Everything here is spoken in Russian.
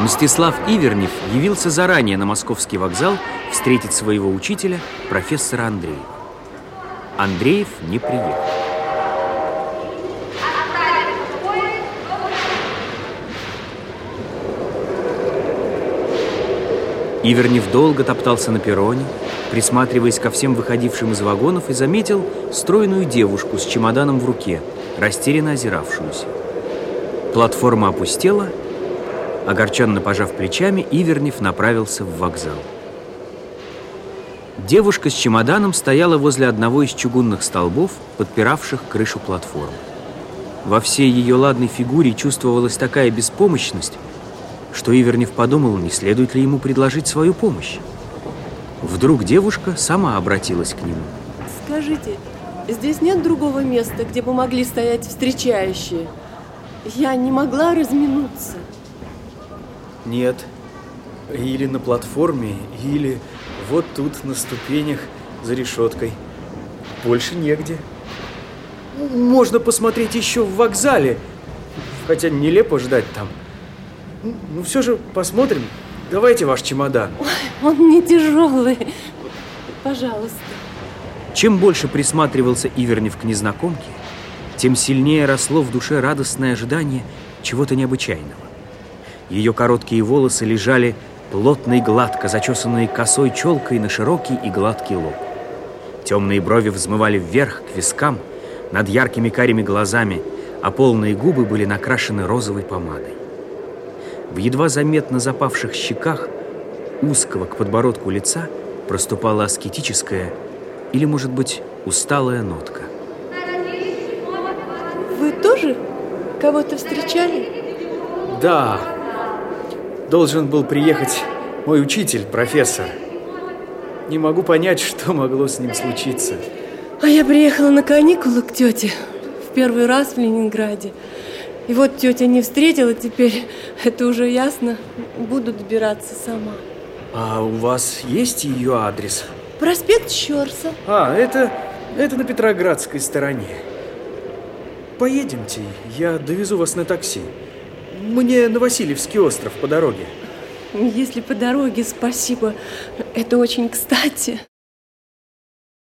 Мстислав Ивернев явился заранее на московский вокзал встретить своего учителя, профессора Андреева. Андреев не приехал. Ивернев долго топтался на перроне, присматриваясь ко всем выходившим из вагонов и заметил стройную девушку с чемоданом в руке, растерянно озиравшуюся. Платформа опустела, огорченно пожав плечами, Ивернев направился в вокзал. Девушка с чемоданом стояла возле одного из чугунных столбов, подпиравших крышу платформы. Во всей ее ладной фигуре чувствовалась такая беспомощность, что Ивернев подумал, не следует ли ему предложить свою помощь. Вдруг девушка сама обратилась к нему. Скажите, здесь нет другого места, где бы могли стоять встречающие? Я не могла разминуться. Нет. Или на платформе, или вот тут, на ступенях, за решеткой. Больше негде. Можно посмотреть еще в вокзале. Хотя нелепо ждать там. Ну, все же посмотрим. Давайте ваш чемодан. Ой, он не тяжелый. Пожалуйста. Чем больше присматривался Ивернев к незнакомке, тем сильнее росло в душе радостное ожидание чего-то необычайного. Ее короткие волосы лежали плотно и гладко, зачесанные косой челкой на широкий и гладкий лоб. Темные брови взмывали вверх к вискам над яркими карими глазами, а полные губы были накрашены розовой помадой. В едва заметно запавших щеках узкого к подбородку лица проступала аскетическая или, может быть, усталая нотка. Вы тоже кого-то встречали? Да. Должен был приехать мой учитель, профессор. Не могу понять, что могло с ним случиться. А я приехала на каникулы к тете в первый раз в Ленинграде. И вот тетя не встретила, теперь это уже ясно. Буду добираться сама. А у вас есть ее адрес? Проспект Щерса. А, это, это на Петроградской стороне. Поедемте, я довезу вас на такси. Мне на Васильевский остров по дороге. Если по дороге, спасибо. Это очень кстати.